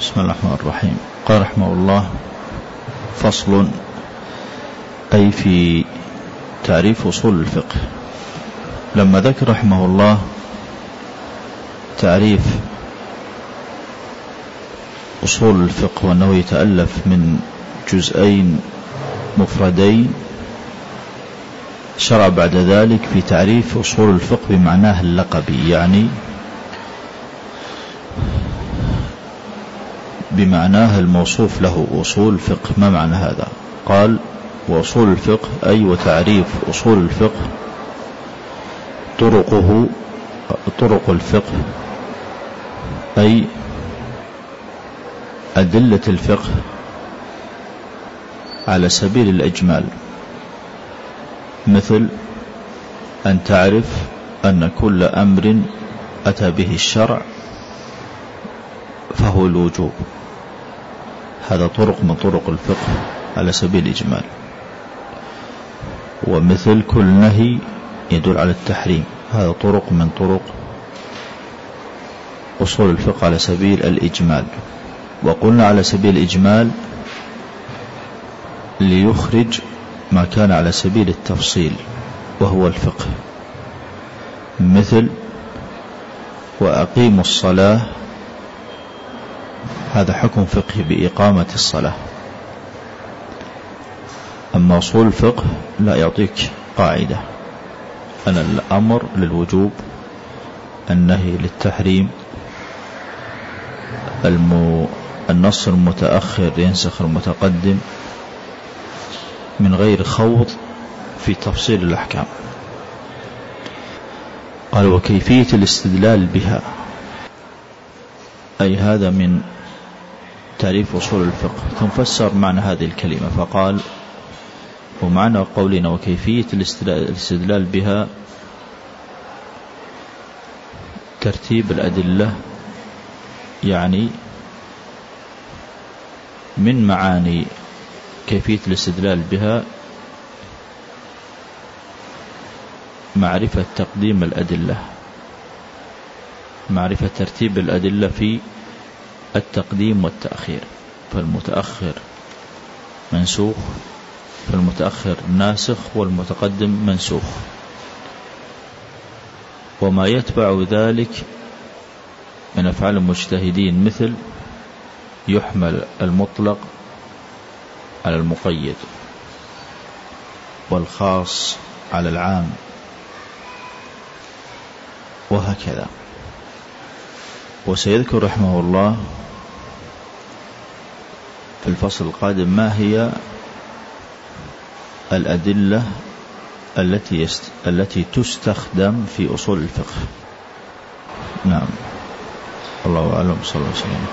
بسم الله الرحمن الرحيم. قال رحمه الله فصل أي في تعريف أصول الفقه. لما ذكر رحمه الله تعريف أصول الفقه وأنه يتألف من جزئين مفردين شرع بعد ذلك في تعريف أصول الفقه بمعناه اللقبي يعني بمعناه الموصوف له أصول الفقه. ما معنى هذا؟ قال وأصول الفقه أي وتعريف أصول الفقه طرقه طرق الفقه أي أدلة الفقه على سبيل الإجمال. مثل أن تعرف أن كل أمر أتى به الشرع فهو الوجوب. هذا طرق من طرق الفقه على سبيل الإجمال. ومثل كل نهي يدل على التحريم. هذا طرق من طرق أصول الفقه على سبيل الإجمال. وقلنا على سبيل الإجمال ليخرج ما كان على سبيل التفصيل وهو الفقه. مثل وأقيموا الصلاة هذا حكم فقهي بإقامة الصلاة. أما أصول الفقه لا يعطيك قاعدة. أن الأمر للوجوب النهي للتحريم النص المتأخر ينسخ المتقدم من غير خوض في تفصيل الأحكام. قال وكيفية الاستدلال بها؟ أي هذا من تعريف أصول الفقه. ثم فسر معنى هذه الكلمة فقال ومعنى قولنا وكيفية الاستدلال بها ترتيب الأدلة يعني من معاني كيفية الاستدلال بها معرفة تقديم الأدلة معرفة ترتيب الأدلة في التقديم والتأخير فالمتأخر منسوخ فالمتأخر ناسخ والمتقدم منسوخ. وما يتبع ذلك من أفعال المجتهدين مثل يحمل المطلق على المقيد والخاص على العام وهكذا. وسيذكر رحمه الله في الفصل القادم ما هي الأدلة التي يست... التي تستخدم في أصول الفقه. نعم. الله أعلم. صلى الله عليه وسلم.